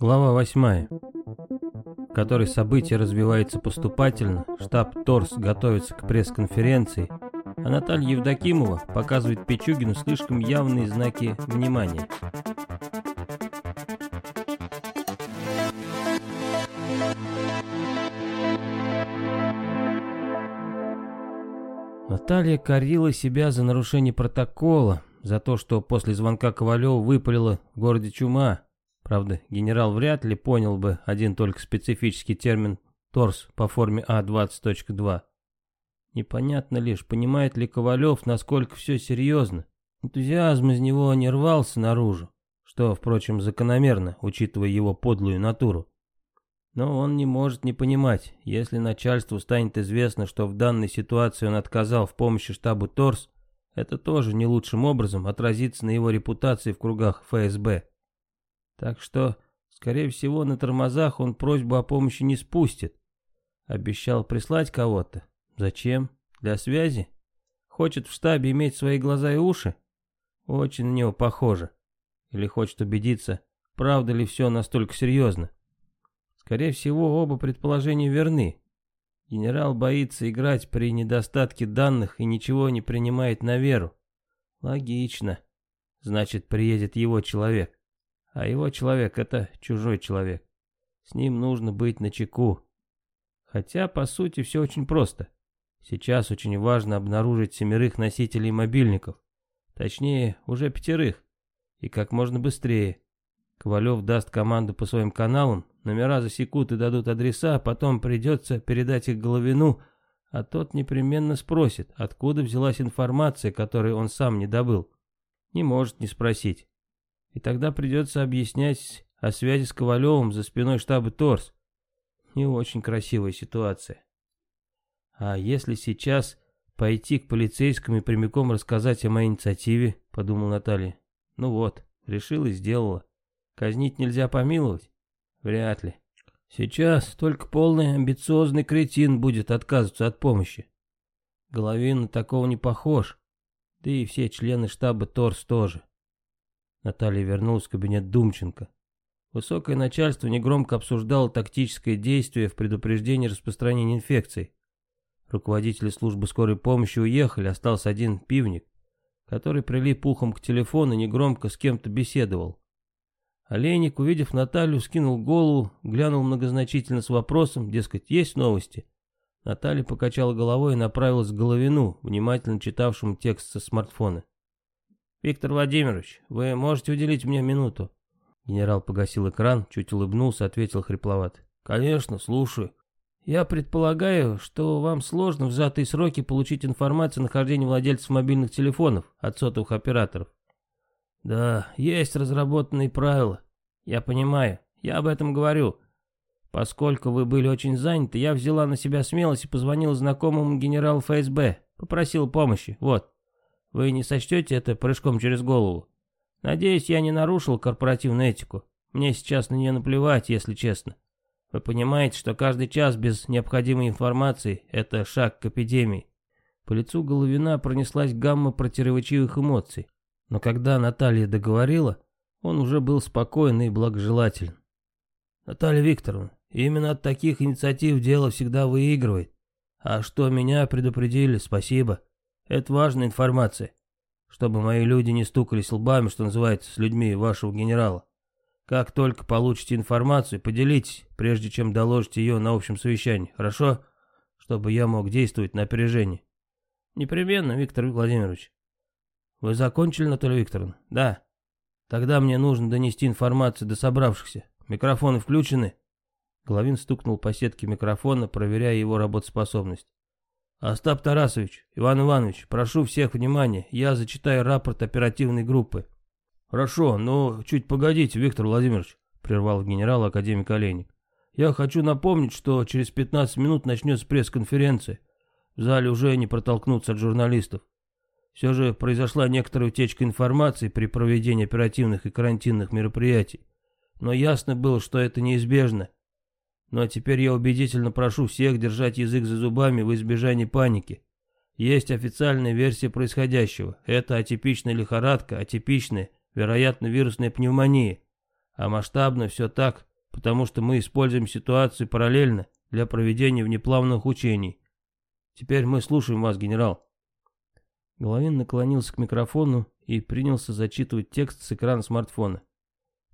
Глава 8. В которой событие развивается поступательно, штаб ТОРС готовится к пресс-конференции, а Наталья Евдокимова показывает Пичугину слишком явные знаки внимания. Наталья корила себя за нарушение протокола, за то, что после звонка Ковалева выпалила в городе чума. Правда, генерал вряд ли понял бы один только специфический термин «торс» по форме А20.2. Непонятно лишь, понимает ли Ковалев, насколько все серьезно. Энтузиазм из него не рвался наружу, что, впрочем, закономерно, учитывая его подлую натуру. Но он не может не понимать, если начальству станет известно, что в данной ситуации он отказал в помощи штабу ТОРС, это тоже не лучшим образом отразится на его репутации в кругах ФСБ. Так что, скорее всего, на тормозах он просьбу о помощи не спустит. Обещал прислать кого-то. Зачем? Для связи? Хочет в штабе иметь свои глаза и уши? Очень на него похоже. Или хочет убедиться, правда ли все настолько серьезно. Скорее всего, оба предположения верны. Генерал боится играть при недостатке данных и ничего не принимает на веру. Логично. Значит, приедет его человек. А его человек — это чужой человек. С ним нужно быть начеку. Хотя, по сути, все очень просто. Сейчас очень важно обнаружить семерых носителей мобильников. Точнее, уже пятерых. И как можно быстрее. Ковалев даст команду по своим каналам, номера засекут и дадут адреса, а потом придется передать их Головину, а тот непременно спросит, откуда взялась информация, которую он сам не добыл. Не может не спросить. И тогда придется объяснять о связи с Ковалевым за спиной штаба ТОРС. Не очень красивая ситуация. А если сейчас пойти к полицейскому и прямиком рассказать о моей инициативе, подумал Наталья. Ну вот, решила и сделала. Казнить нельзя помиловать? Вряд ли. Сейчас только полный амбициозный кретин будет отказываться от помощи. Головин на такого не похож. Да и все члены штаба ТОРС тоже. Наталья вернулась в кабинет Думченко. Высокое начальство негромко обсуждало тактическое действие в предупреждении распространения инфекции. Руководители службы скорой помощи уехали, остался один пивник, который прилип ухом к телефону и негромко с кем-то беседовал. Олейник, увидев Наталью, скинул голову, глянул многозначительно с вопросом, дескать, есть новости. Наталья покачала головой и направилась к Головину, внимательно читавшему текст со смартфона. «Виктор Владимирович, вы можете уделить мне минуту?» Генерал погасил экран, чуть улыбнулся, ответил хрипловато. «Конечно, слушаю. Я предполагаю, что вам сложно в сжатые сроки получить информацию о нахождении владельцев мобильных телефонов от сотовых операторов. Да, есть разработанные правила. Я понимаю, я об этом говорю. Поскольку вы были очень заняты, я взяла на себя смелость и позвонила знакомому генералу ФСБ. Попросил помощи, вот. Вы не сочтете это прыжком через голову? Надеюсь, я не нарушил корпоративную этику. Мне сейчас на нее наплевать, если честно. Вы понимаете, что каждый час без необходимой информации – это шаг к эпидемии. По лицу Головина пронеслась гамма противоречивых эмоций. Но когда Наталья договорила, он уже был спокоен и благожелателен. «Наталья Викторовна, именно от таких инициатив дело всегда выигрывает. А что меня предупредили, спасибо. Это важная информация. Чтобы мои люди не стукались лбами, что называется, с людьми вашего генерала. Как только получите информацию, поделитесь, прежде чем доложите ее на общем совещании, хорошо? Чтобы я мог действовать на опережение. Непременно, Виктор Владимирович. Вы закончили, Наталья Викторовна? Да. Тогда мне нужно донести информацию до собравшихся. Микрофоны включены? Головин стукнул по сетке микрофона, проверяя его работоспособность. Остап Тарасович, Иван Иванович, прошу всех внимания, я зачитаю рапорт оперативной группы. Хорошо, но чуть погодите, Виктор Владимирович, прервал генерал академик Олейник. Я хочу напомнить, что через 15 минут начнется пресс-конференция. В зале уже не протолкнуться от журналистов. Все же произошла некоторая утечка информации при проведении оперативных и карантинных мероприятий. Но ясно было, что это неизбежно. Но теперь я убедительно прошу всех держать язык за зубами в избежании паники. Есть официальная версия происходящего. Это атипичная лихорадка, атипичная, вероятно, вирусная пневмония. А масштабно все так, потому что мы используем ситуацию параллельно для проведения внеплавных учений. Теперь мы слушаем вас, генерал. Головин наклонился к микрофону и принялся зачитывать текст с экрана смартфона.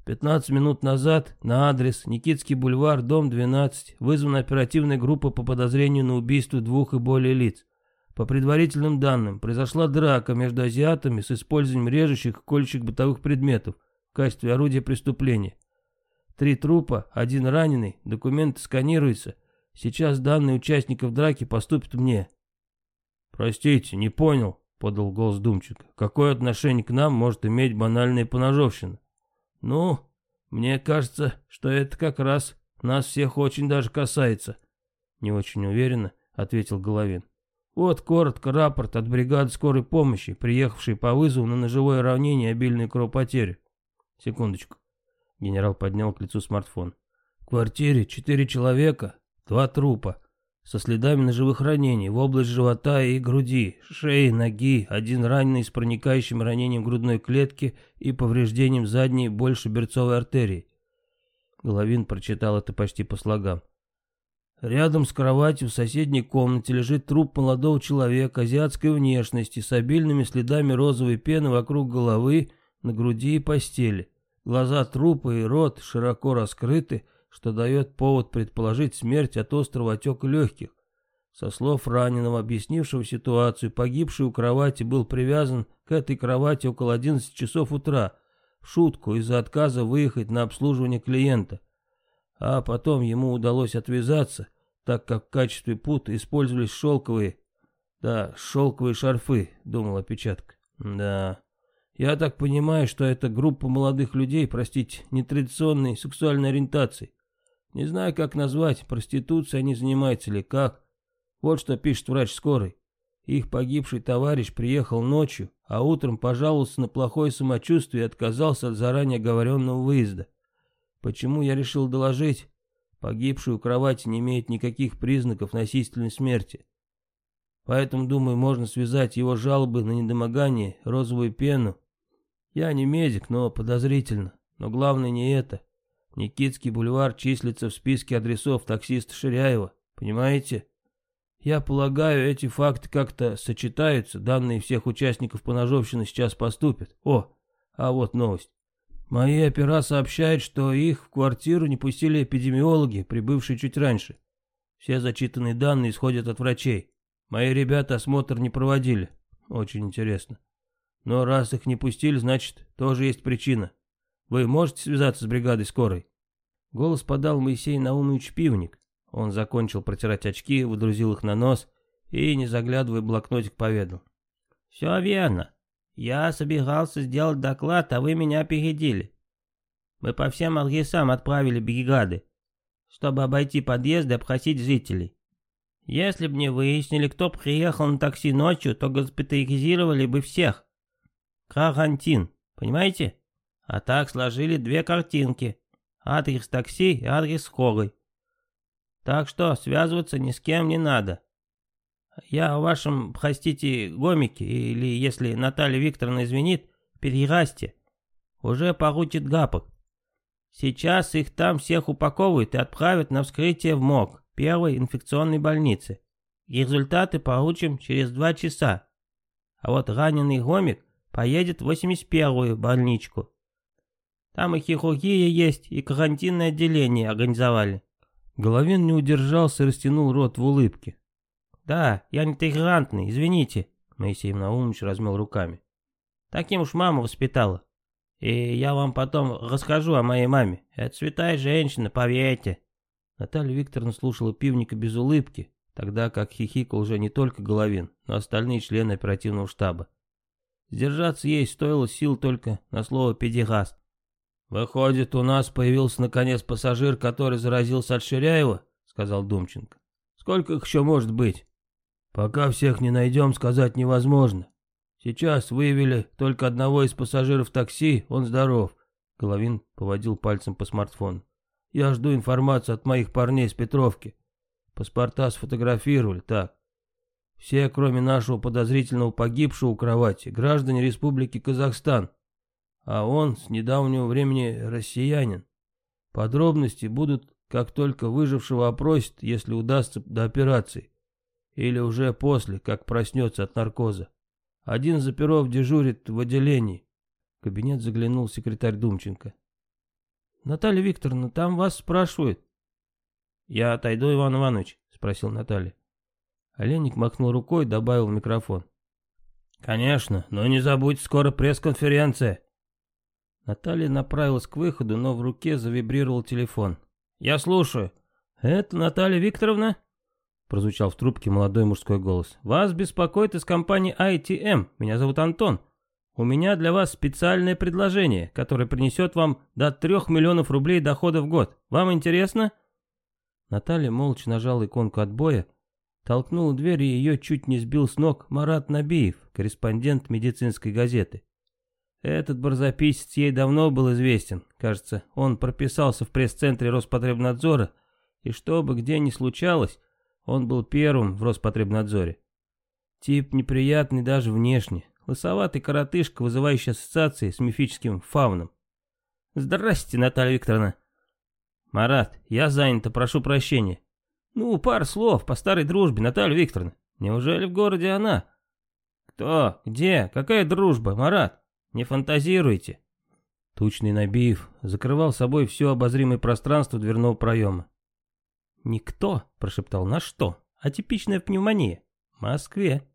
15 минут назад на адрес Никитский бульвар, дом 12, вызвана оперативная группа по подозрению на убийство двух и более лиц. По предварительным данным, произошла драка между азиатами с использованием режущих и колющих бытовых предметов в качестве орудия преступления. Три трупа, один раненый, документы сканируются. Сейчас данные участников драки поступят мне. «Простите, не понял», — подал голос Думченко. «Какое отношение к нам может иметь банальная поножовщина?» «Ну, мне кажется, что это как раз нас всех очень даже касается». «Не очень уверенно», — ответил Головин. «Вот коротко рапорт от бригады скорой помощи, приехавшей по вызову на ножевое равнение и обильную кровопотерю». «Секундочку». Генерал поднял к лицу смартфон. «В квартире четыре человека, два трупа со следами ножевых ранений в область живота и груди, шеи, ноги, один раненый с проникающим ранением грудной клетки и повреждением задней большеберцовой артерии. Головин прочитал это почти по слогам. Рядом с кроватью в соседней комнате лежит труп молодого человека азиатской внешности с обильными следами розовой пены вокруг головы, на груди и постели. Глаза трупа и рот широко раскрыты, что дает повод предположить смерть от острого отека легких. Со слов раненого, объяснившего ситуацию, погибший у кровати был привязан к этой кровати около 11 часов утра, в шутку из-за отказа выехать на обслуживание клиента. А потом ему удалось отвязаться, так как в качестве пут использовались шелковые, да, шелковые шарфы, думала опечатка. Да, я так понимаю, что это группа молодых людей, простите, нетрадиционной сексуальной ориентации. Не знаю, как назвать, проституцией они занимаются или как. Вот что пишет врач скорой. Их погибший товарищ приехал ночью, а утром пожаловался на плохое самочувствие и отказался от заранее оговоренного выезда. Почему я решил доложить? Погибший у кровати не имеет никаких признаков насильственной смерти. Поэтому, думаю, можно связать его жалобы на недомогание, розовую пену. Я не медик, но подозрительно. Но главное не это. Никитский бульвар числится в списке адресов таксиста Ширяева, понимаете? Я полагаю, эти факты как-то сочетаются, данные всех участников поножовщины сейчас поступят. О, а вот новость. Мои опера сообщают, что их в квартиру не пустили эпидемиологи, прибывшие чуть раньше. Все зачитанные данные исходят от врачей. Мои ребята осмотр не проводили. Очень интересно. Но раз их не пустили, значит, тоже есть причина. Вы можете связаться с бригадой скорой?» Голос подал Моисей Наумович Пивник. Он закончил протирать очки, выдрузил их на нос и, не заглядывая, блокнотик поведал. «Все верно. Я собирался сделать доклад, а вы меня опередили. Мы по всем адресам отправили бригады, чтобы обойти подъезд и обхватить жителей. Если бы не выяснили, кто приехал на такси ночью, то госпитализировали бы всех. Карантин, понимаете?» А так сложили две картинки. Адрес такси и адрес скорой. Так что связываться ни с кем не надо. Я о вашем, простите, гомике, или если Наталья Викторовна извинит, перерасте. Уже поручит гапок. Сейчас их там всех упаковывают и отправят на вскрытие в МОК, первой инфекционной больницы. Результаты получим через два часа. А вот раненый гомик поедет в 81-ю больничку. Там и хирургия есть, и карантинное отделение организовали. Головин не удержался и растянул рот в улыбке. Да, я не толерантный, извините, Моисей Наумович размел руками. Таким уж мама воспитала. И я вам потом расскажу о моей маме. Это святая женщина, поверьте. Наталья Викторовна слушала пивника без улыбки, тогда как хихикал уже не только Головин, но остальные члены оперативного штаба. Сдержаться ей стоило сил только на слово «педигаст». «Выходит, у нас появился наконец пассажир, который заразился от Ширяева?» — сказал Думченко. «Сколько их еще может быть?» «Пока всех не найдем, сказать невозможно. Сейчас выявили только одного из пассажиров такси, он здоров». Головин поводил пальцем по смартфону. «Я жду информацию от моих парней с Петровки. Паспорта сфотографировали, так. Все, кроме нашего подозрительного погибшего у кровати, граждане Республики Казахстан. А он с недавнего времени россиянин. Подробности будут, как только выжившего опросят, если удастся до операции. Или уже после, как проснется от наркоза. Один из оперов дежурит в отделении. В кабинет заглянул секретарь Думченко. «Наталья Викторовна, там вас спрашивают». «Я отойду, Иван Иванович?» — спросил Наталья. Оленик махнул рукой, добавил в микрофон. «Конечно, но не забудь, скоро пресс-конференция». Наталья направилась к выходу, но в руке завибрировал телефон. «Я слушаю». «Это Наталья Викторовна?» Прозвучал в трубке молодой мужской голос. «Вас беспокоит из компании ITM. Меня зовут Антон. У меня для вас специальное предложение, которое принесет вам до трех миллионов рублей дохода в год. Вам интересно?» Наталья молча нажала иконку отбоя, толкнула дверь и ее чуть не сбил с ног Марат Набиев, корреспондент медицинской газеты. Этот барзаписец ей давно был известен. Кажется, он прописался в пресс-центре Роспотребнадзора, и что бы где ни случалось, он был первым в Роспотребнадзоре. Тип неприятный даже внешне. Лысоватый коротышка, вызывающий ассоциации с мифическим фауном. «Здрасте, Наталья Викторовна». «Марат, я занят, прошу прощения». «Ну, пар слов по старой дружбе, Наталья Викторовна. Неужели в городе она?» «Кто? Где? Какая дружба, Марат? Не фантазируйте». Тучный Набиев закрывал собой все обозримое пространство дверного проема. «Никто», — прошептал, — «на что? Атипичная пневмония. Москве».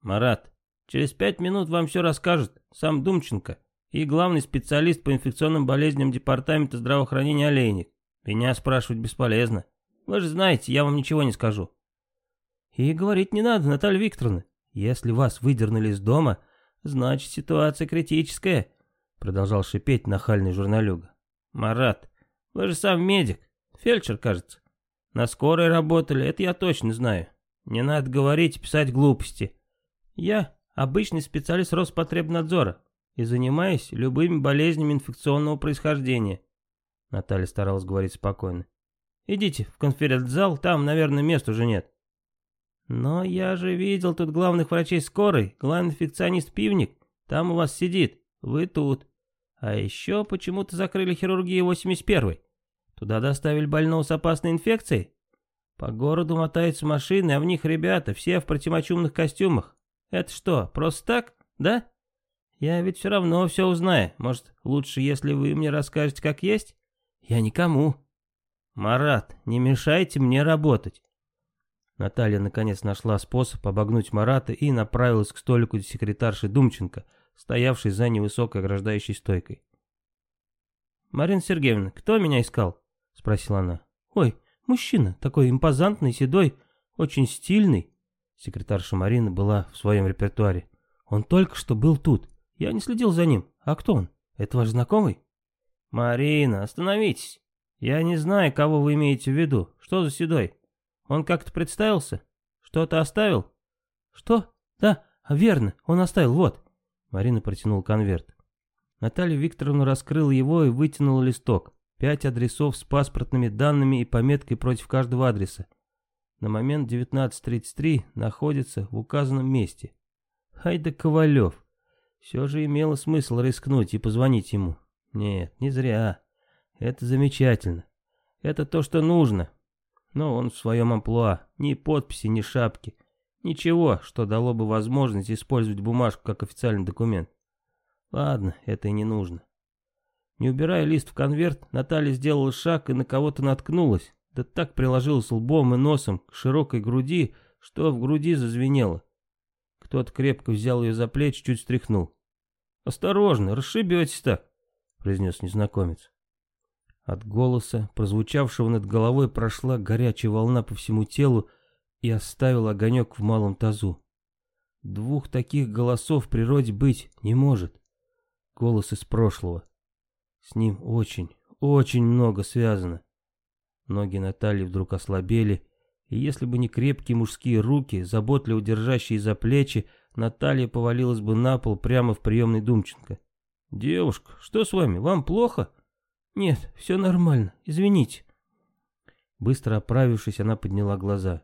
«Марат, через пять минут вам все расскажет сам Думченко и главный специалист по инфекционным болезням Департамента здравоохранения Олейник. Меня спрашивать бесполезно. Вы же знаете, я вам ничего не скажу». «И говорить не надо, Наталья Викторовна. Если вас выдернули из дома, значит ситуация критическая», — продолжал шипеть нахальный журналюга. «Марат, вы же сам медик, фельдшер, кажется. На скорой работали, это я точно знаю. Не надо говорить и писать глупости. Я обычный специалист Роспотребнадзора и занимаюсь любыми болезнями инфекционного происхождения. Наталья старалась говорить спокойно. Идите в конференц-зал, там, наверное, мест уже нет. Но я же видел тут главных врачей скорой, главный инфекционист Пивник. Там у вас сидит, вы тут. А еще почему-то закрыли хирургию 81-й. Туда доставили больного с опасной инфекцией? По городу мотаются машины, а в них ребята, все в противочумных костюмах. Это что, просто так, да? Я ведь все равно все узнаю. Может, лучше, если вы мне расскажете, как есть? Я никому. Марат, не мешайте мне работать. Наталья наконец нашла способ обогнуть Марата и направилась к столику секретарши Думченко, стоявшей за невысокой ограждающей стойкой. «Марина Сергеевна, кто меня искал?» — спросила она. «Ой, мужчина, такой импозантный, седой, очень стильный». Секретарша Марина была в своем репертуаре. «Он только что был тут. Я не следил за ним. А кто он? Это ваш знакомый?» «Марина, остановитесь. Я не знаю, кого вы имеете в виду. Что за седой? Он как-то представился? Что-то оставил?» «Что? Да, верно, он оставил, вот». Марина протянула конверт. Наталья Викторовна раскрыла его и вытянула листок. Пять адресов с паспортными данными и пометкой против каждого адреса. На момент 19.33 находится в указанном месте. Хайда Ковалев. Все же имело смысл рискнуть и позвонить ему. Нет, не зря. Это замечательно. Это то, что нужно. Но он в своем амплуа. Ни подписи, ни шапки. Ничего, что дало бы возможность использовать бумажку как официальный документ. Ладно, это и не нужно. Не убирая лист в конверт, Наталья сделала шаг и на кого-то наткнулась. Да так приложилась лбом и носом к широкой груди, что в груди зазвенело. Кто-то крепко взял ее за плечи, чуть стряхнул. «Осторожно, расшибетесь так», — произнес незнакомец. От голоса, прозвучавшего над головой, прошла горячая волна по всему телу и оставила огонек в малом тазу. Двух таких голосов в природе быть не может. Голос из прошлого. С ним очень, очень много связано. Ноги Натальи вдруг ослабели, и если бы не крепкие мужские руки, заботливо держащие за плечи, Наталья повалилась бы на пол прямо в приемной Думченко. «Девушка, что с вами? Вам плохо?» «Нет, все нормально, извините». Быстро оправившись, она подняла глаза.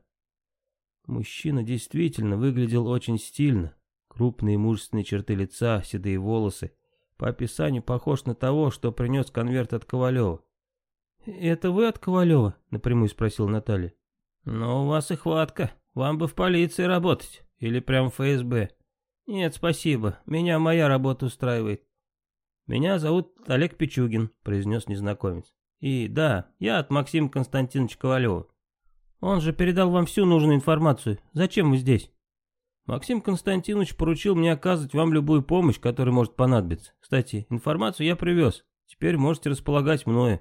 Мужчина действительно выглядел очень стильно. Крупные мужественные черты лица, седые волосы, По описанию похож на того, что принес конверт от Ковалева. «Это вы от Ковалева?» — напрямую спросил Наталья. «Ну, у вас и хватка. Вам бы в полиции работать. Или прям в ФСБ». «Нет, спасибо. Меня моя работа устраивает». «Меня зовут Олег Пичугин», — произнес незнакомец. «И да, я от Максима Константиновича Ковалева. Он же передал вам всю нужную информацию. Зачем вы здесь?» Максим Константинович поручил мне оказывать вам любую помощь, которая может понадобиться. Кстати, информацию я привез. Теперь можете располагать мною.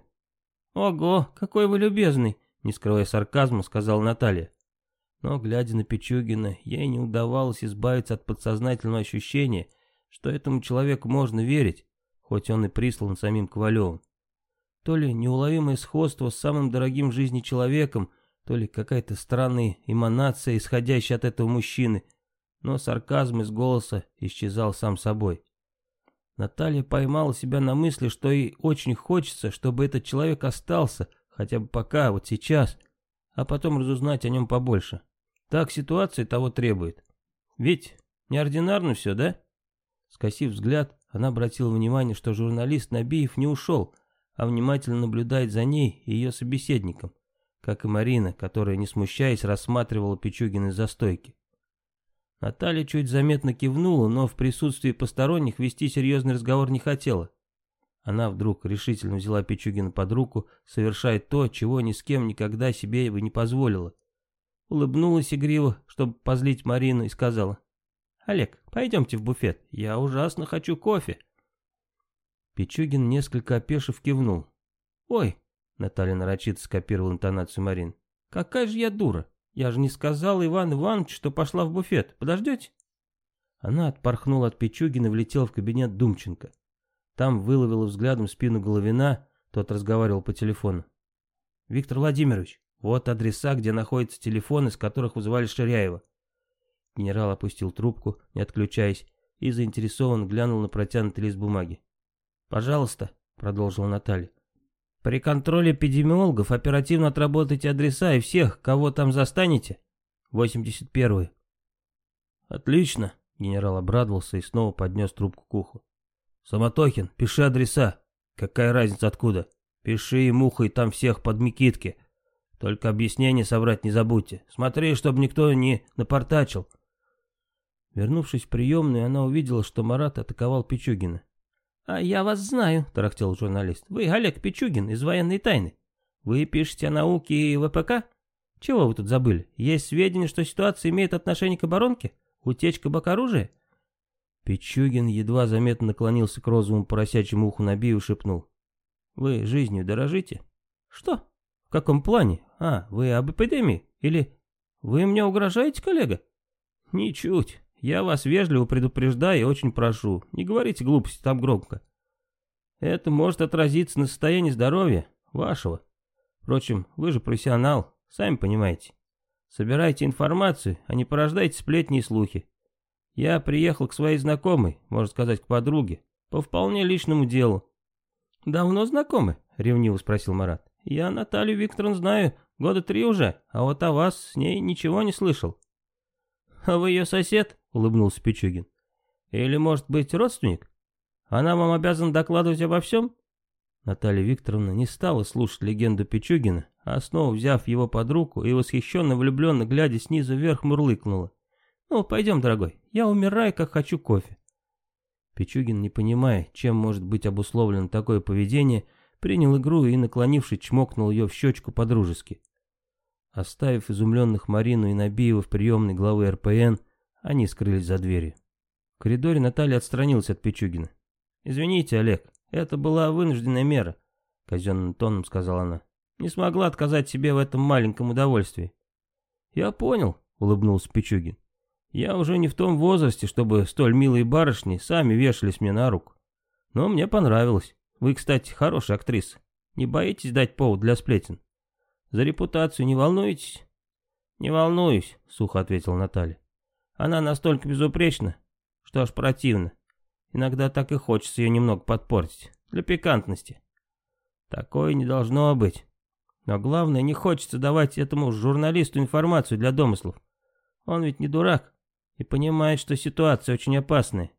Ого, какой вы любезный, не скрывая сарказма, сказала Наталья. Но, глядя на Пичугина, ей не удавалось избавиться от подсознательного ощущения, что этому человеку можно верить, хоть он и прислан самим Ковалевым. То ли неуловимое сходство с самым дорогим в жизни человеком, то ли какая-то странная эманация, исходящая от этого мужчины – но сарказм из голоса исчезал сам собой. Наталья поймала себя на мысли, что ей очень хочется, чтобы этот человек остался, хотя бы пока, вот сейчас, а потом разузнать о нем побольше. Так ситуация того требует. Ведь неординарно все, да? Скосив взгляд, она обратила внимание, что журналист Набиев не ушел, а внимательно наблюдает за ней и ее собеседником, как и Марина, которая, не смущаясь, рассматривала Пичугина из-за стойки. Наталья чуть заметно кивнула, но в присутствии посторонних вести серьезный разговор не хотела. Она вдруг решительно взяла Пичугина под руку, совершая то, чего ни с кем никогда себе бы не позволила. Улыбнулась игриво, чтобы позлить Марину, и сказала, «Олег, пойдемте в буфет, я ужасно хочу кофе». Пичугин несколько опешив кивнул. «Ой», — Наталья нарочито скопировала интонацию Марин, «какая же я дура! Я же не сказал Иван Иванович, что пошла в буфет. Подождете?» Она отпорхнула от Пичугина и влетела в кабинет Думченко. Там выловила взглядом спину Головина, тот разговаривал по телефону. «Виктор Владимирович, вот адреса, где находятся телефоны, с которых вызывали Ширяева». Генерал опустил трубку, не отключаясь, и заинтересованно глянул на протянутый лист бумаги. «Пожалуйста», — продолжила Наталья, при контроле эпидемиологов оперативно отработайте адреса и всех, кого там застанете. 81-й. Отлично, генерал обрадовался и снова поднес трубку к уху. Самотохин, пиши адреса. Какая разница откуда? Пиши и мухой там всех под Микитки. Только объяснение собрать не забудьте. Смотри, чтобы никто не напортачил. Вернувшись в приемную, она увидела, что Марат атаковал Пичугина. «А я вас знаю», — тарахтел журналист. «Вы Олег Пичугин из военной тайны. Вы пишете о науке и ВПК? Чего вы тут забыли? Есть сведения, что ситуация имеет отношение к оборонке? Утечка бакоружия?» Пичугин едва заметно наклонился к розовому поросячьему уху Набию и шепнул. «Вы жизнью дорожите?» «Что? В каком плане? А, вы об эпидемии? Или вы мне угрожаете, коллега?» «Ничуть. Я вас вежливо предупреждаю и очень прошу, не говорите глупости там громко. Это может отразиться на состоянии здоровья вашего. Впрочем, вы же профессионал, сами понимаете. Собирайте информацию, а не порождайте сплетни и слухи. Я приехал к своей знакомой, можно сказать, к подруге, по вполне личному делу. «Давно знакомы?» — ревниво спросил Марат. «Я Наталью Викторовну знаю года три уже, а вот о вас с ней ничего не слышал». «А вы ее сосед?» — улыбнулся Пичугин. «Или, может быть, родственник? Она вам обязана докладывать обо всем?» Наталья Викторовна не стала слушать легенду Пичугина, а снова, взяв его под руку и восхищенно влюбленно глядя снизу вверх, мурлыкнула. «Ну, пойдем, дорогой, я умираю, как хочу кофе». Пичугин, не понимая, чем может быть обусловлено такое поведение, принял игру и, наклонившись, чмокнул ее в щечку по-дружески. Оставив изумленных Марину и Набиева в приемной главы РПН, они скрылись за дверью. В коридоре Наталья отстранилась от Пичугина. «Извините, Олег, это была вынужденная мера», — казенным тоном сказала она. «Не смогла отказать себе в этом маленьком удовольствии». «Я понял», — улыбнулся Пичугин. «Я уже не в том возрасте, чтобы столь милые барышни сами вешались мне на руку. Но мне понравилось. Вы, кстати, хорошая актриса. Не боитесь дать повод для сплетен?» За репутацию не волнуетесь?» «Не волнуюсь», — сухо ответил Наталья. «Она настолько безупречна, что аж противно. Иногда так и хочется ее немного подпортить, для пикантности. Такое не должно быть. Но главное, не хочется давать этому журналисту информацию для домыслов. Он ведь не дурак и понимает, что ситуация очень опасная.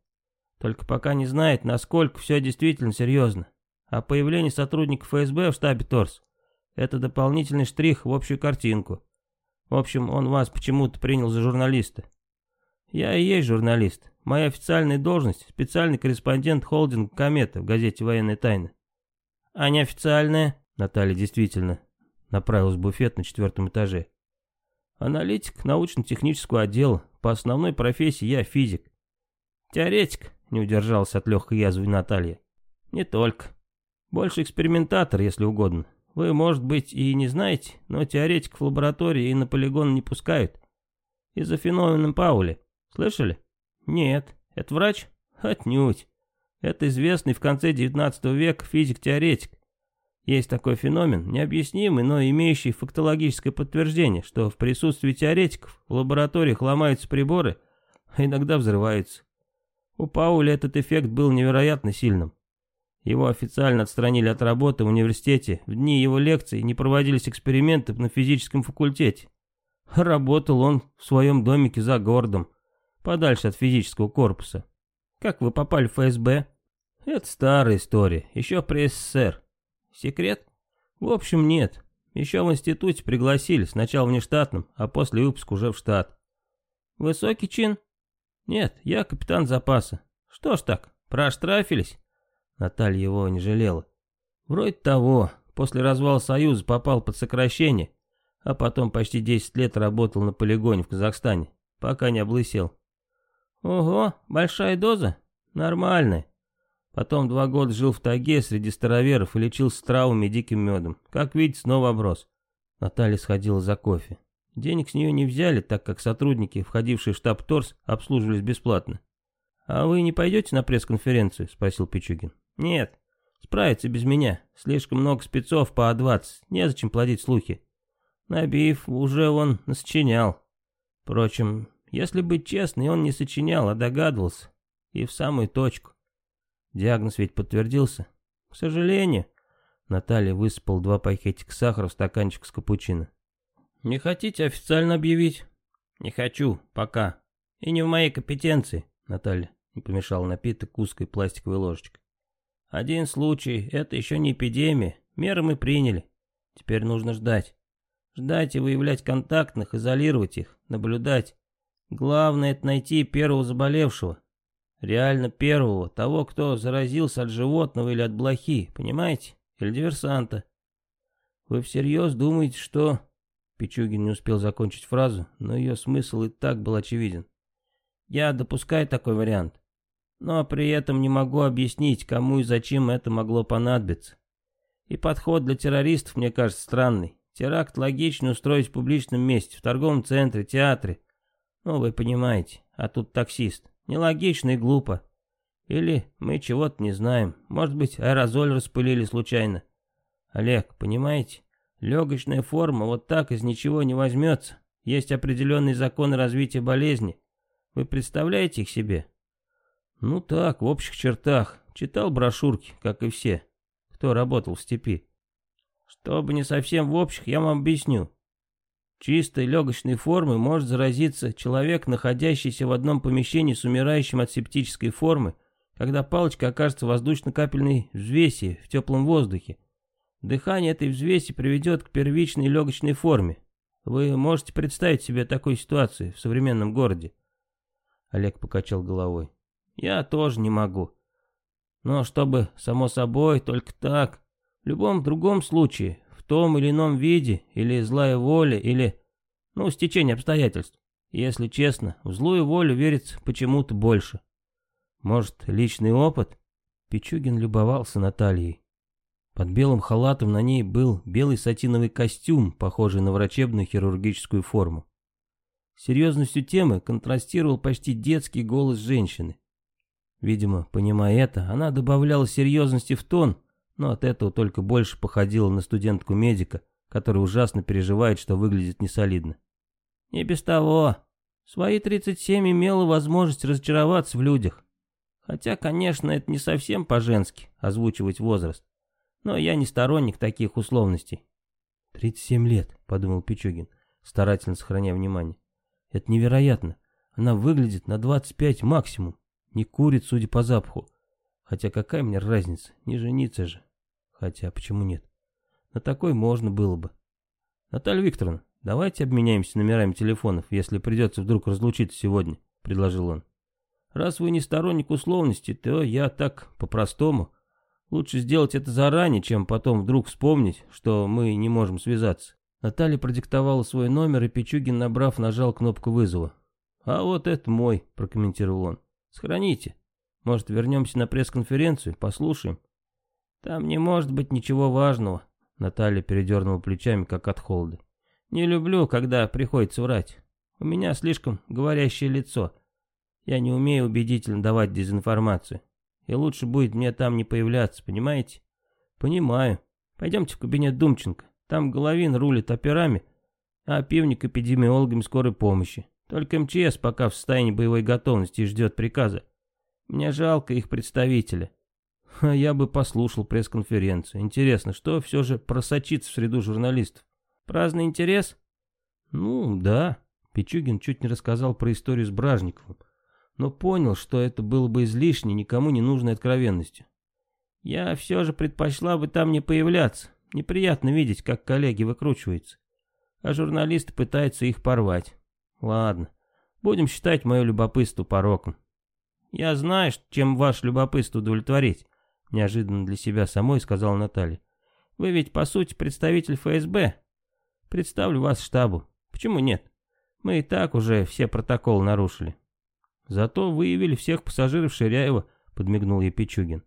Только пока не знает, насколько все действительно серьезно. А появление сотрудников ФСБ в штабе ТОРС – это дополнительный штрих в общую картинку. В общем, он вас почему-то принял за журналиста. Я и есть журналист. Моя официальная должность – специальный корреспондент холдинга «Комета» в газете «Военная тайна». А неофициальная? Наталья действительно направилась в буфет на четвертом этаже. Аналитик научно-технического отдела. По основной профессии я физик. Теоретик, не удержался от легкой язвы Наталья. Не только. Больше экспериментатор, если угодно. Вы, может быть, и не знаете, но теоретиков в лаборатории и на полигон не пускают. Из-за феномена Паули. Слышали? Нет. Это врач? Отнюдь. Это известный в конце 19 века физик-теоретик. Есть такой феномен, необъяснимый, но имеющий фактологическое подтверждение, что в присутствии теоретиков в лабораториях ломаются приборы, а иногда взрываются. У Пауля этот эффект был невероятно сильным. Его официально отстранили от работы в университете, в дни его лекций не проводились эксперименты на физическом факультете. Работал он в своем домике за городом, подальше от физического корпуса. Как вы попали в ФСБ? Это старая история, еще при СССР. Секрет? В общем, нет. Еще в институте пригласили, сначала внештатным, а после выпуска уже в штат. Высокий чин? Нет, я капитан запаса. Что ж так, проштрафились? Наталья его не жалела. Вроде того, после развала Союза попал под сокращение, а потом почти 10 лет работал на полигоне в Казахстане, пока не облысел. Ого, большая доза? Нормальная. Потом два года жил в тайге среди староверов и лечился травмами и диким медом. Как видите, снова оброс. Наталья сходила за кофе. Денег с нее не взяли, так как сотрудники, входившие в штаб ТОРС, обслуживались бесплатно. «А вы не пойдете на пресс-конференцию?» — спросил Пичугин. «Нет, справится без меня. Слишком много спецов по А-20, незачем плодить слухи. Набив уже он насочинял. Впрочем, если быть честным, он не сочинял, а догадывался. И в самую точку. Диагноз ведь подтвердился. К сожалению. Наталья высыпал два пакетика сахара в стаканчик с капучино. Не хотите официально объявить? Не хочу, пока. И не в моей компетенции, Наталья не помешала напиток узкой пластиковой ложечкой. Один случай, это еще не эпидемия, меры мы приняли. Теперь нужно ждать. Ждать и выявлять контактных, изолировать их, наблюдать. Главное это найти первого заболевшего, Реально первого, того, кто заразился от животного или от блохи, понимаете? Или диверсанта. Вы всерьез думаете, что... Пичугин не успел закончить фразу, но ее смысл и так был очевиден. Я допускаю такой вариант. Но при этом не могу объяснить, кому и зачем это могло понадобиться. И подход для террористов, мне кажется, странный. Теракт логично устроить в публичном месте, в торговом центре, театре. Ну, вы понимаете, а тут таксист. Нелогично и глупо. Или мы чего-то не знаем. Может быть, аэрозоль распылили случайно. Олег, понимаете? Легочная форма вот так из ничего не возьмется. Есть определенные законы развития болезни. Вы представляете их себе? Ну так, в общих чертах. Читал брошюрки, как и все, кто работал в степи. Чтобы не совсем в общих, я вам объясню. Чистой легочной формы может заразиться человек, находящийся в одном помещении с умирающим от септической формы, когда палочка окажется в воздушно-капельной взвеси в теплом воздухе. Дыхание этой взвеси приведет к первичной легочной форме. Вы можете представить себе такую ситуацию в современном городе? Олег покачал головой. Я тоже не могу. Но чтобы, само собой, только так. В любом другом случае, том или ином виде, или злая воля, или... Ну, стечение обстоятельств. Если честно, в злую волю верится почему-то больше. Может, личный опыт? Пичугин любовался Натальей. Под белым халатом на ней был белый сатиновый костюм, похожий на врачебную хирургическую форму. Серьезностью темы контрастировал почти детский голос женщины. Видимо, понимая это, она добавляла серьезности в тон, но от этого только больше походила на студентку-медика, которая ужасно переживает, что выглядит несолидно. Не без того. Свои 37 имела возможность разочароваться в людях. Хотя, конечно, это не совсем по-женски озвучивать возраст. Но я не сторонник таких условностей. 37 лет, подумал Пичугин, старательно сохраняя внимание. Это невероятно. Она выглядит на 25 максимум. Не курит, судя по запаху. Хотя какая мне разница, не жениться же. Хотя, почему нет? На такой можно было бы. Наталья Викторовна, давайте обменяемся номерами телефонов, если придется вдруг разлучиться сегодня, предложил он. Раз вы не сторонник условности, то я так, по-простому. Лучше сделать это заранее, чем потом вдруг вспомнить, что мы не можем связаться. Наталья продиктовала свой номер, и Пичугин, набрав, нажал кнопку вызова. «А вот это мой», — прокомментировал он. «Сохраните. Может, вернемся на пресс-конференцию, послушаем?» «Там не может быть ничего важного», — Наталья передернула плечами, как от холода. «Не люблю, когда приходится врать. У меня слишком говорящее лицо. Я не умею убедительно давать дезинформацию. И лучше будет мне там не появляться, понимаете? Понимаю. Пойдемте в кабинет Думченко. Там Головин рулит операми, а Пивник эпидемиологами скорой помощи. Только МЧС пока в состоянии боевой готовности и ждет приказа. Мне жалко их представителя. А я бы послушал пресс-конференцию. Интересно, что все же просочится в среду журналистов? Праздный интерес? Ну, да. Пичугин чуть не рассказал про историю с Бражниковым но понял, что это было бы излишне, никому не нужной откровенностью. Я все же предпочла бы там не появляться. Неприятно видеть, как коллеги выкручиваются. А журналисты пытаются их порвать. Ладно, будем считать мое любопытство пороком. Я знаю, чем ваше любопытство удовлетворить, неожиданно для себя самой сказала Наталья. Вы ведь, по сути, представитель ФСБ. Представлю вас штабу. Почему нет? Мы и так уже все протоколы нарушили. Зато выявили всех пассажиров Ширяева, подмигнул ей Пичугин.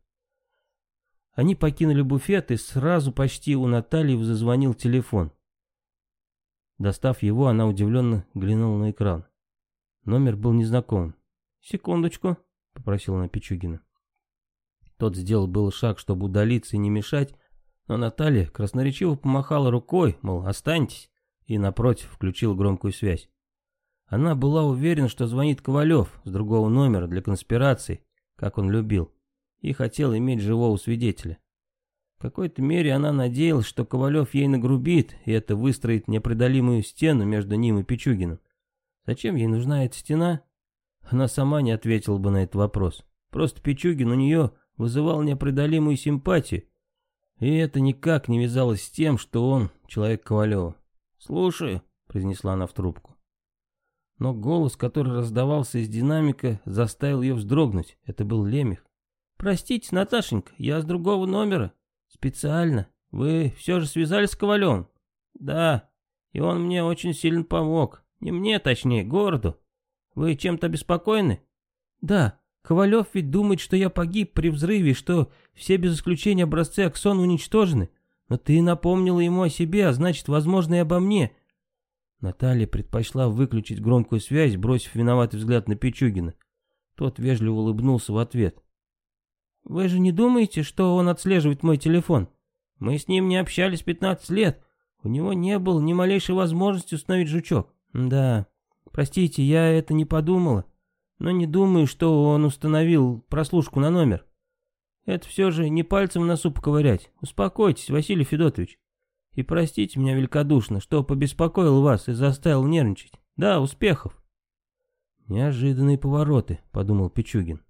Они покинули буфет, и сразу почти у Натальи зазвонил телефон. Достав его, она удивленно глянула на экран. Номер был незнакомым. «Секундочку», — попросила она Пичугина. Тот сделал был шаг, чтобы удалиться и не мешать, но Наталья красноречиво помахала рукой, мол, останьтесь, и напротив включил громкую связь. Она была уверена, что звонит Ковалев с другого номера для конспирации, как он любил, и хотел иметь живого свидетеля. В какой-то мере она надеялась, что Ковалев ей нагрубит, и это выстроит непреодолимую стену между ним и Пичугиным. Зачем ей нужна эта стена? Она сама не ответила бы на этот вопрос. Просто Пичугин у нее вызывал непреодолимую симпатию, и это никак не вязалось с тем, что он человек Ковалева. «Слушаю», — произнесла она в трубку но голос, который раздавался из динамика, заставил ее вздрогнуть. Это был Лемех. «Простите, Наташенька, я с другого номера. Специально. Вы все же связались с Ковалем?» «Да, и он мне очень сильно помог. Не мне, точнее, городу. Вы чем-то обеспокоены?» «Да, Ковалев ведь думает, что я погиб при взрыве, что все без исключения образцы аксона уничтожены. Но ты напомнила ему о себе, а значит, возможно, и обо мне. Наталья предпочла выключить громкую связь, бросив виноватый взгляд на Пичугина. Тот вежливо улыбнулся в ответ. «Вы же не думаете, что он отслеживает мой телефон? Мы с ним не общались 15 лет. У него не было ни малейшей возможности установить жучок. Да, простите, я это не подумала. Но не думаю, что он установил прослушку на номер. Это все же не пальцем в носу поковырять. Успокойтесь, Василий Федотович. И простите меня великодушно, что побеспокоил вас и заставил нервничать. Да, успехов. Неожиданные повороты, подумал Пичугин.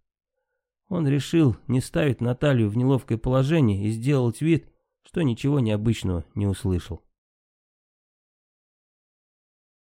Он решил не ставить Наталью в неловкое положение и сделать вид, что ничего необычного не услышал.